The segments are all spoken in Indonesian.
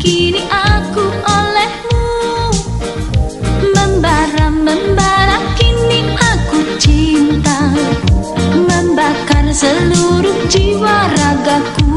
Kini aku olehmu. Membara, membara Kini aku cinta. Membakar seluruh jiwa ragaku.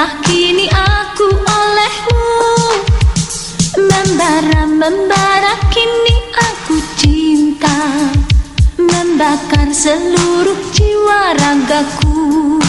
Telah kini aku olehmu Membara, membara kini aku cinta Membakar seluruh jiwa ragaku.